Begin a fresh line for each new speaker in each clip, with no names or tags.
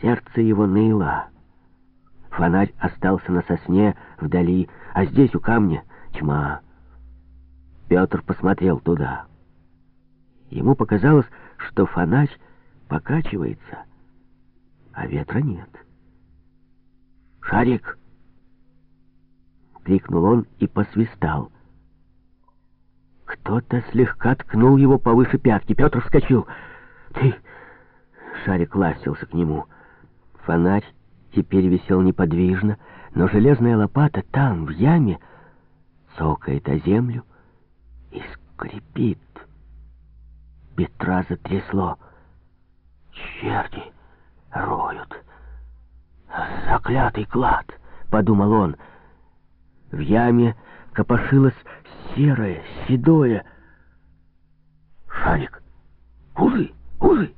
Сердце его ныло. Фонарь остался на сосне вдали, а здесь у камня тьма. Петр посмотрел туда. Ему показалось, что фонарь покачивается, а ветра нет. «Шарик!» — крикнул он и посвистал. Кто-то слегка ткнул его повыше пятки. Петр вскочил. «Ты...» — Шарик ластился к нему. Фонарь теперь висел неподвижно, но железная лопата там, в яме, цокает о землю и скрипит. Петра затрясло. «Черти роют! Заклятый клад!» — подумал он. В яме копошилось серое, седое. «Шарик! Узы! Узы!»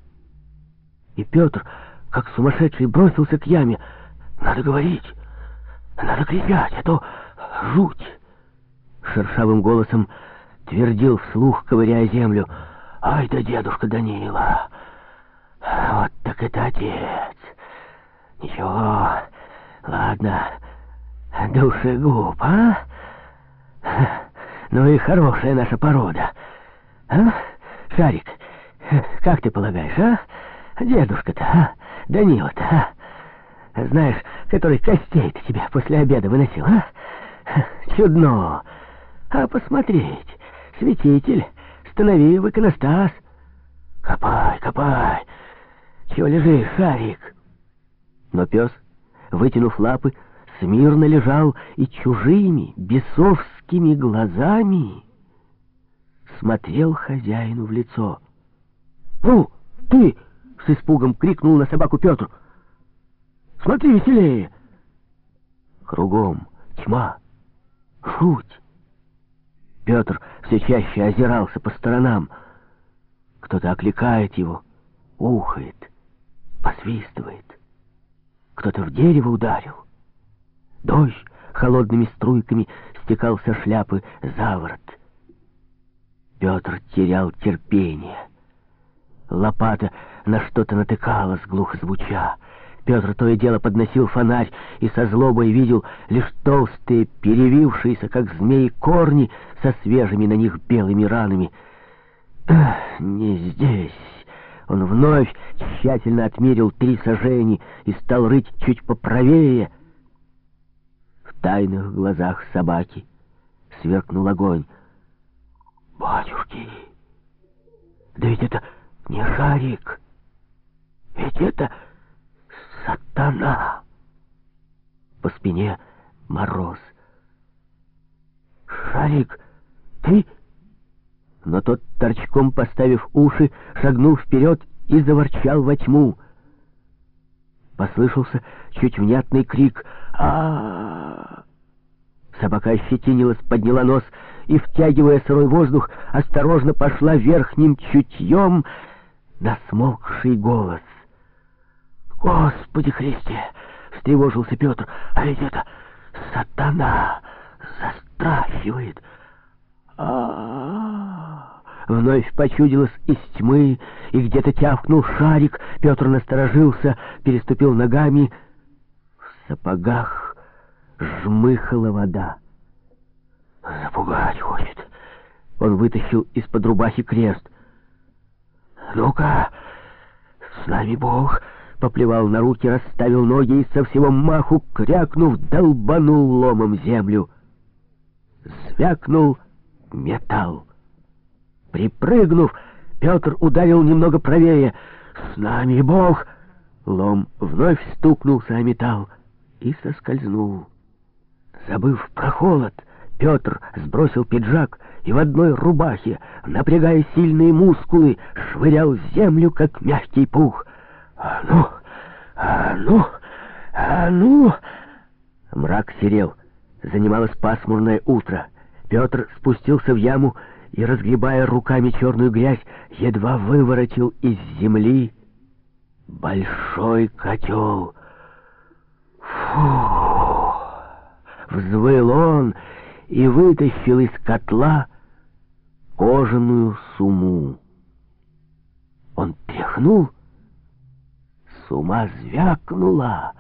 И Петр, как сумасшедший, бросился к яме. «Надо говорить! Надо кричать, а то жуть!» Шершавым голосом твердил вслух, ковыряя землю. «Ай да дедушка Данила! Вот так это отец! Ничего, ладно, душегуб, а? Ну и хорошая наша порода. А? Шарик, как ты полагаешь, а? Дедушка-то, а? Данила-то, а? Знаешь, который костей-то тебе после обеда выносил, а? Чудно. А посмотреть, святитель, станови в иконостас. Копай, копай. Чего лежишь, Шарик? Но пес, вытянув лапы, смирно лежал и чужими, бесовскими глазами смотрел хозяину в лицо. «Ну, ты!» — с испугом крикнул на собаку Петр. «Смотри веселее!» Кругом тьма, жуть. Петр все чаще озирался по сторонам. Кто-то окликает его, ухает, посвистывает. Кто-то в дерево ударил. Дождь холодными струйками стекал со шляпы за ворот. Петр терял терпение. Лопата на что-то натыкалась, глухо звуча. Петр то и дело подносил фонарь и со злобой видел лишь толстые, перевившиеся, как змеи, корни со свежими на них белыми ранами. «Не здесь!» Он вновь тщательно отмерил три сажени и стал рыть чуть поправее — тайных глазах собаки сверкнул огонь. «Батюшки, да ведь это не шарик, ведь это сатана!» По спине мороз. «Шарик, ты...» Но тот, торчком поставив уши, шагнул вперед и заворчал во тьму. Послышался чуть внятный крик а, Собака ощетинилась, подняла нос и, втягивая сырой воздух, осторожно пошла верхним чутьем на смолкший голос. «Господи Христе!» — встревожился Петр. «А ведь это сатана застрахивает!» а Вновь почудилось из тьмы, и где-то тявкнул шарик. Петр насторожился, переступил ногами — сапогах жмыхала вода. «Запугать хочет!» Он вытащил из-под рубахи крест. «Ну-ка, с нами Бог!» Поплевал на руки, расставил ноги и со всего маху, крякнув, долбанул ломом землю. Звякнул металл. Припрыгнув, Петр ударил немного правее. «С нами Бог!» Лом вновь стукнулся о металл и соскользнул. Забыв про холод, Петр сбросил пиджак и в одной рубахе, напрягая сильные мускулы, швырял землю, как мягкий пух. «А ну! А ну! А ну!» Мрак серел. Занималось пасмурное утро. Петр спустился в яму и, разгребая руками черную грязь, едва выворотил из земли большой котел — Фу! Взвыл он и вытащил из котла кожаную суму. Он тряхнул, ума звякнула.